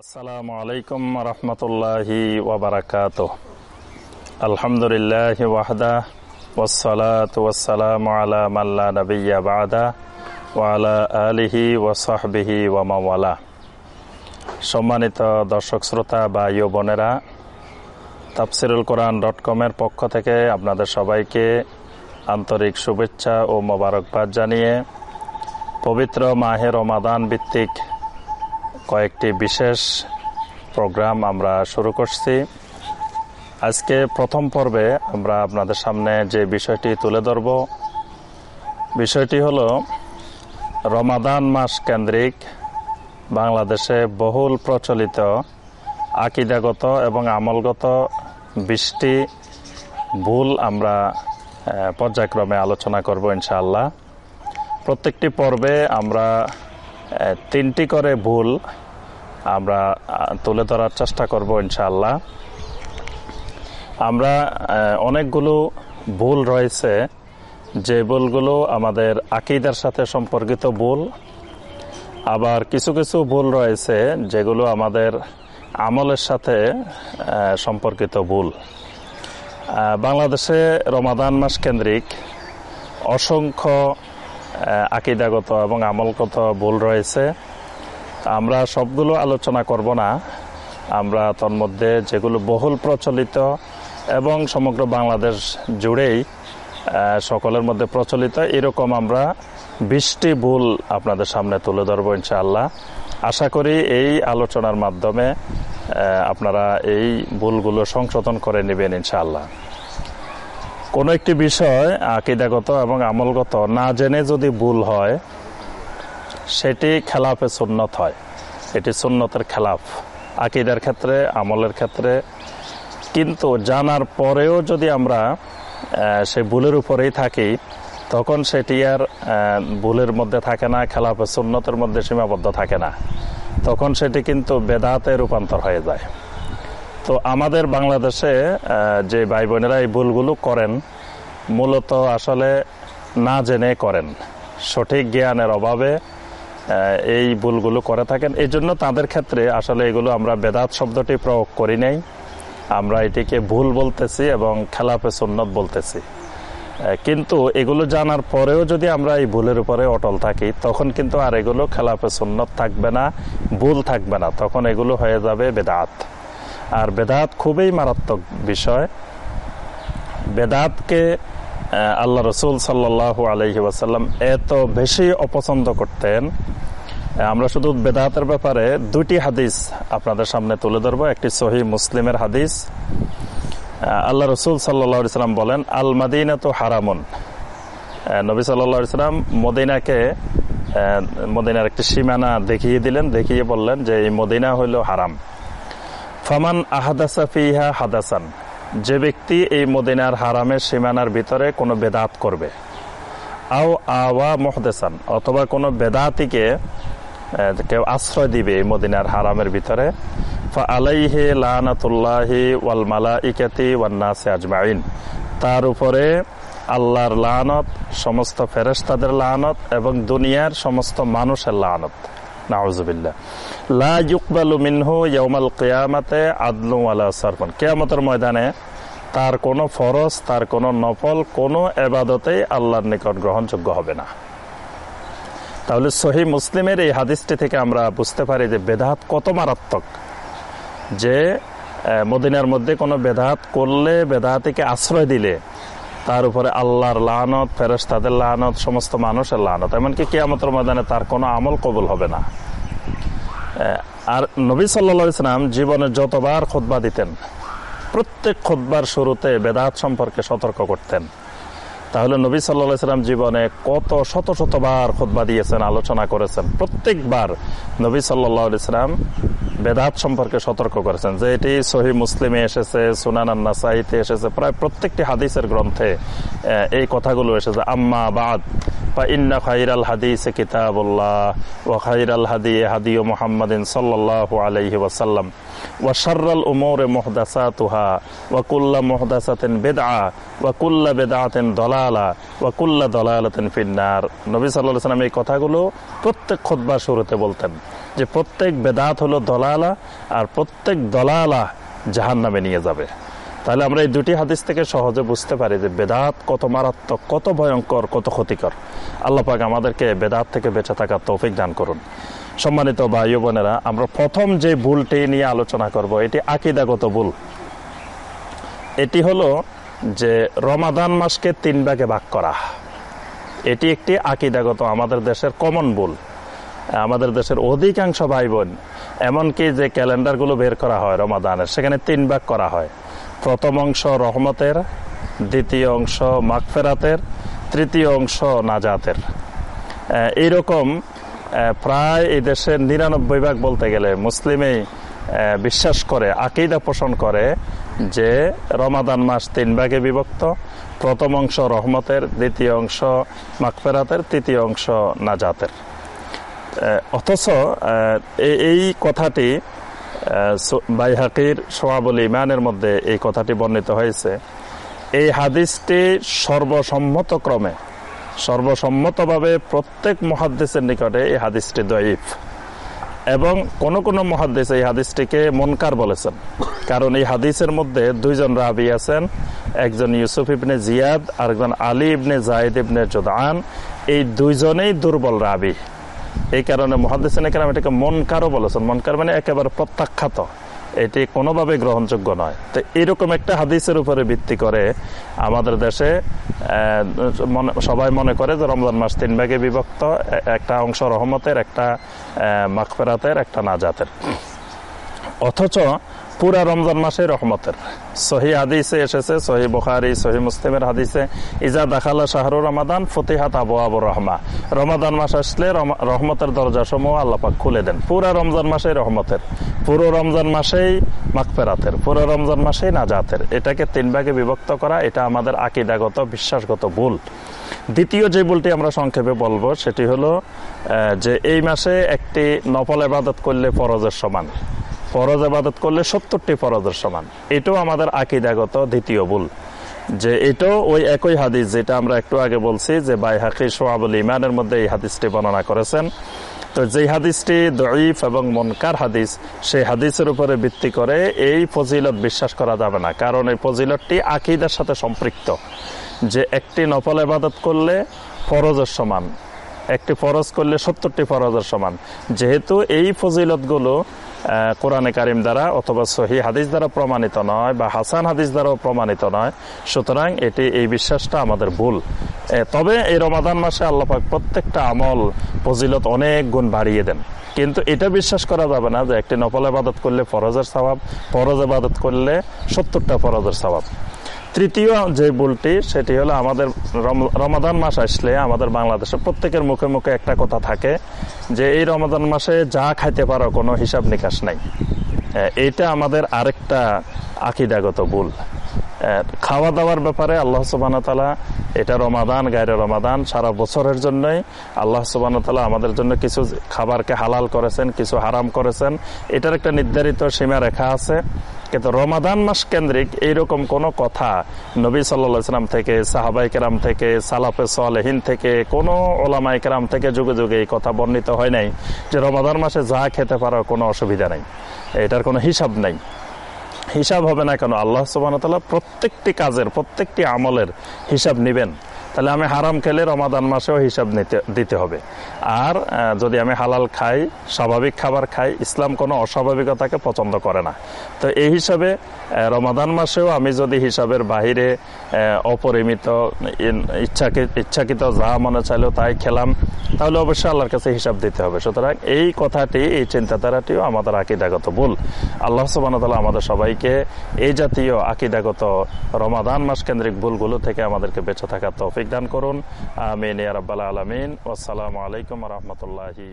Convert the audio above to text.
আসসালামু আলাইকুম রহমতুল্লাহি ওবরাকাত আলহামদুলিল্লাহ ওয়াহদা ওসালাত ওয়াসালাম আলা মাল্লা নবিয়া বাদা ওয়ালা আলিহি ওয়াসাহবিহি ওয়ামাওয়ালা সম্মানিত দর্শক শ্রোতা বা ইয় বোনেরা, তাফসিরুল কোরআন ডট কমের পক্ষ থেকে আপনাদের সবাইকে আন্তরিক শুভেচ্ছা ও মোবারকবাদ জানিয়ে পবিত্র মাহে রমাদান ভিত্তিক কয়েকটি বিশেষ প্রোগ্রাম আমরা শুরু করছি। আজকে প্রথম পর্বে আমরা আপনাদের সামনে যে বিষয়টি তুলে ধরব, বিষয়টি হলো রমাদান মাস কেন্দ্রিক বাংলাদেশে বহুল প্রচলিত, আকিদাগত এবং আমলগত বৃষ্টি ভুল আমরা পর্যায়ক্রমে আলোচনা করব ইনশাআল্লাহ। প্রত্যেকটি পর্বে আমরা তিনটি করে ভুল আমরা তুলে ধরার চেষ্টা করব ইনশাআল্লাহ। আমরা অনেকগুলো ভুল রয়েছে। যে ভুলগুলো আমাদের আকিদার সাথে সম্পর্কিত ভুল, আবার কিছু কিছু ভুল রয়েছে যেগুলো আমাদের আমলের সাথে সম্পর্কিত ভুল। বাংলাদেশে রমাদান মাস কেন্দ্রিক অসংখ্য আকিদাগত এবং আমলগত ভুল রয়েছে। আমরা সবগুলো আলোচনা করব না। আমরা তন্মধ্যে যেগুলো বহুল প্রচলিত এবং সমগ্র বাংলাদেশ জুড়েই সকলের মধ্যে প্রচলিত, এরকম আমরা বৃষ্টি ভুল আপনাদের সামনে তুলে ধরবো ইনশাআল্লাহ। আশা করি এই আলোচনার মাধ্যমে আপনারা এই ভুলগুলো সংশোধন করে নেবেন ইনশাআল্লাহ। কোনো একটি বিষয় আকিদাগত এবং আমলগত না জেনে যদি ভুল হয় সেটি খেলাফে সুন্নত হয়। এটি সুন্নতের খেলাফ। আকিদার ক্ষেত্রে, আমলের ক্ষেত্রে। কিন্তু জানার পরেও যদি আমরা সে ভুলের উপরেই থাকি, তখন সেটি আর ভুলের মধ্যে থাকে না, খেলাফে সুন্নতের মধ্যে সীমাবদ্ধ থাকে না। তখন সেটি কিন্তু বেদাতে রূপান্তর হয়ে যায়। তো আমাদের বাংলাদেশে যে ভাই বোনেরা এই ভুলগুলো করেন, মূলত আসলে না জেনে করেন। সঠিক জ্ঞানের অভাবে এই ভুলগুলো করে থাকেন। এই জন্য তাদের ক্ষেত্রে আসলে এগুলো আমরা বেদাত শব্দটি প্রয়োগ করি নাই। আমরা এটিকে ভুল বলতেছি এবং খেলাফে সুন্নত বলতেছি। কিন্তু এগুলো জানার পরেও যদি আমরা এই ভুলের উপরে অটল থাকি, তখন কিন্তু আর এগুলো খেলাফে সুন্নত থাকবে না, ভুল থাকবে না। তখন এগুলো হয়ে যাবে বেদাত। আর বেদাত খুবই মারাত্মক বিষয়। বেদাতকে আল্লাহ রসুল সাল্লাহ আলহি ওয়াসাল্লাম এত বেশি অপছন্দ করতেন। আমরা শুধু বেদাতের ব্যাপারে দুটি হাদিস আপনাদের সামনে তুলে ধরবো। একটি সহি মুসলিমের হাদিস। আল্লাহ রসুল সাল্লাহ ইসলাম বলেন আল মাদিনা তো হারামন নবী সাল্লা ইসলাম মদিনাকে মদিনার একটি সীমানা দেখিয়ে দিলেন, দেখিয়ে বললেন যে এই মদিনা হইল হারাম। ফামান আহাদাসা ফিহা হাদাসান। যে ব্যক্তি এই মদিনার হারামের সীমানার ভিতরে কোনো বেদাত করবে, আও আওয়া মহদেসান, অথবা কোনো বেদাতিকে কেউ আশ্রয় দিবে এই মদিনার হারামের ভিতরে আলাইহে লানাতুল্লাহি ওয়াল মালা ইকাতি ওয়ান্নাসে আজমাইন। তার উপরে আল্লাহর লানত, সমস্ত ফেরেস্তাদের লানত এবং দুনিয়ার সমস্ত মানুষের লানত। কিয়ামতের ময়দানে তার কোনো ফরজ, তার কোনো নফল, কোনো এবাদতেই আল্লাহর নিকট গ্রহণযোগ্য হবে না। তাহলে সহি মুসলিমের এই হাদিসটি থেকে আমরা বুঝতে পারি যে বেদাত কত মারাত্মক। যে মদিনার মধ্যে কোনো বেদাত করলে, বেদাতিকে আশ্রয় দিলে তার উপরে আল্লাহর লানত ফেরস তাদের লানত, সমস্ত মানুষের লানত। এমনকি কেয়ামতের ময়দানে তার কোনো আমল কবুল হবে না। আর নবী সাল্লা ইসলাম জীবনে যতবার খোদবা দিতেন, প্রত্যেক খোদবার শুরুতে বেদাত সম্পর্কে সতর্ক করতেন। তাহলে নবী সাল্লা সাল্লাম জীবনে কত শত শতবার খোদবা দিয়েছেন, আলোচনা করেছেন। প্রত্যেকবার নবী সাল্লাহ সাল্লাম বেদাত সম্পর্কে সতর্ক করেছেন যে এটি সহি মুসলিমে এসেছে সুনানান্না সাহিতে এসেছে, প্রায় প্রত্যেকটি হাদিসের গ্রন্থে এই কথাগুলো এসেছে, আম্মা বাদ। বা ইন্না খাইরাল হাদিস কিতাবুল্লাহ ও খাইরাল হাদি হাদি ও মোহাম্মদিন সাল্লাহ আলহি ওয়াসাল্লাম। ওয়াশার্রাল উমরে মোহদাসাতুহা ওয়াকুল্লা মোহদাসাতেন বেদা ওয়াকুল্লা বেদাতেন দলালা ওয়াকুল্লা দলালাতেন ফিন্নার। নবী সাল্লাহ সাল্লাম এই কথাগুলো প্রত্যেক খোদবার শুরুতে বলতেন যে প্রত্যেক বেদাত হলো দলালা আর প্রত্যেক দলালা জাহান নামে নিয়ে যাবে। তাহলে আমরা এই দুটি হাদিস থেকে সহজে বুঝতে পারি যে বেদাত কত মারাত্মক, কত ভয়ঙ্কর, কত ক্ষতিকর। আল্লাহ পাক আমাদেরকে বেদাত থেকে বেঁচে থাকার তৌফিক দান করুন। সম্মানিত ভাই বোনেরা, আমরা প্রথম যে ভুলটি নিয়ে আলোচনা করব, এটি আকিদাগত ভুল। এটি হলো যে রমাদান মাসকে তিন ভাগে ভাগ করা। এটি একটি আকিদাগত, আমাদের দেশের কমন ভুল। আমাদের দেশের অধিকাংশ ভাই বোন, এমনকি যে ক্যালেন্ডারগুলো বের করা হয় রমাদানের, সেখানে তিন ভাগ করা হয়। প্রথম অংশ রহমতের, দ্বিতীয় অংশ মাগফেরাতের, তৃতীয় অংশ নাজাতের। এইরকম প্রায় এই দেশের নিরানব্বই ভাগ বলতে গেলে মুসলিমেই বিশ্বাস করে, আকিদা পোষণ করে যে রমাদান মাস তিন ভাগে বিভক্ত। প্রথম অংশ রহমতের, দ্বিতীয় অংশ মাকফেরাতের তৃতীয় অংশ নাজাতের। অথচ এই কথাটি বাইহাকির সোয়াবুল ইমানের মধ্যে এই কথাটি বর্ণিত হয়েছে। এই হাদিসটি সর্বসম্মত ক্রমে, সর্বসম্মতভাবে প্রত্যেক মহাদ্দেশের নিকটে এই হাদিসটি দয়ীফ। এবং কোন কোন মহাদ্দেশ এই হাদিসটিকে মনকার বলেছেন। কারণ এই হাদিসের মধ্যে দুইজন রাবি আছেন, একজন ইউসুফ ইবনে জিয়াদ আর একজন আলী ইবনে জাহিদ ইবনে জোদান এই দুইজনেই দুর্বল রাবি। এই কারণে মহাদিসিন কেরাম এটাকে মনকারও বলেছেন। মনকার মানে একেবারে প্রত্যাখ্যাত। এটি কোনোভাবে গ্রহণযোগ্য নয়। তো এরকম একটা হাদিসের উপরে ভিত্তি করে আমাদের দেশে সবাই মনে করে যে রমজান মাস তিন ভাগে বিভক্ত একটা অংশ রহমতের, একটা মাখফেরাতের একটা নাজাতের। অথচ পুরা রমজান মাসে রহমতের। সহি হাদিসে এসেছে, সহি বুখারি, সহি মুসলিমের হাদিসে, ইজা দাখালা শাহরু রমাদান ফতিহাত আবু আবু রহমা। রমাদান মাস আসলে রহমতের দরজা সমূহ আল্লাপাক খুলে দেন। পুরা রমজান মাসেই রহমতের। পুরো রমজান মাসেই মাকফেরাতের পুরো রমজান মাসেই নাজাতের। এটাকে তিন ভাগে বিভক্ত করা, এটা আমাদের আকিদাগত, বিশ্বাসগত ভুল। দ্বিতীয় যে ভুলটি আমরা সংক্ষেপে বলব, সেটি হলো যে এই মাসে একটি নফল এবাদত করলে ফরজের সমান। ফরজ আবাদত করলে সত্তরটি ফরজের সমান। এটাও আমাদের আকিদাগত দ্বিতীয় ভুল। যে এটাও ওই একই হাদিস যেটা আমরা একটু আগে বলছি যে বাই হাকি সোহাবুল ইমানের মধ্যে এই হাদিসটি বর্ণনা করেছেন। তো যেই হাদিসটি দঈফ এবং মনকার হাদিস, সেই হাদিসের উপরে ভিত্তি করে এই ফজিলত বিশ্বাস করা যাবে না। কারণ এই ফজিলতটি আকিদার সাথে সম্পৃক্ত। যে একটি নফল আবাদত করলে ফরজের সমান, একটি ফরজ করলে সত্তরটি ফরজের সমান। যেহেতু এই ফজিলতগুলো কোরআনে কারিম দ্বারা অথবা সহি হাদিস দ্বারা প্রমাণিত নয় বা হাসান হাদিস দ্বারাও প্রমাণিত নয়। সুতরাং এটি, এই বিশ্বাসটা আমাদের ভুল। তবে এই রমাদান মাসে আল্লাপাক প্রত্যেকটা আমল, ফজিলত অনেক গুণ বাড়িয়ে দেন। কিন্তু এটা বিশ্বাস করা যাবে না যে একটি নফল আবাদত করলে ফরজের স্বভাব, ফরজ আবাদত করলে সত্তরটা ফরজের স্বভাব। তৃতীয় যে ভুলটি, সেটি হলো আমাদের রমাদান মাস আসলে আমাদের বাংলাদেশে প্রত্যেকের মুখে মুখে একটা কথা থাকে যে, এই রমাদান মাসে যা খাইতে পারো কোনো হিসাব নিকাশ নাই। এটা আমাদের আরেকটা আকিদাগত ভুল। খাওয়া দাওয়ার ব্যাপারে আল্লাহ সুবাহতালা এটা রমাদান, গায়ের রমাদান, সারা বছরের জন্যই আল্লাহ সুবাহতালা আমাদের জন্য কিছু খাবারকে হালাল করেছেন, কিছু হারাম করেছেন। এটার একটা নির্ধারিত সীমা রেখা আছে। কিন্তু রমাদান মাস কেন্দ্রিক এইরকম কোনো কথা নবী সাল্লাম থেকে সাহাবাই কেরাম থেকে, সালাফে সালেহীন থেকে, কোনো ওলামাই কেরাম থেকে যুগে যুগে এই কথা বর্ণিত হয় নাই যে রমাদান মাসে যা খেতে পারো কোনো অসুবিধা নেই। এটার কোনো হিসাব নেই। হিসাব হবে না কেন? আল্লাহ সুবাহ প্রত্যেকটি কাজের, প্রত্যেকটি আমলের হিসাব নেবেন। তাহলে আমি হারাম খেলে রমাদান মাসেও হিসাব নিতে, দিতে হবে। আর যদি আমি হালাল খাই, স্বাভাবিক খাবার খাই, ইসলাম কোনো অস্বাভাবিকতাকে পছন্দ করে না। তো এই হিসাবে রমাদান মাসেও আমি যদি হিসাবের বাহিরে অপরিমিত ইচ্ছাকৃত যা মনে চাইলেও তাই খেলাম, তাহলে অবশ্যই আল্লাহর কাছে হিসাব দিতে হবে। সুতরাং এই কথাটি, এই চিন্তাধারাটিও আমাদের আকিদাগত ভুল। আল্লাহ সুবান আমাদের সবাইকে এই জাতীয় আকিদাগত রমাদান মাস কেন্দ্রিক ভুলগুলো থেকে আমাদেরকে বেঁচে থাকার তৌফিক দান করুন। আমিন আলামিন। আসসালামু আলাইকুম রহমতুল্লাহি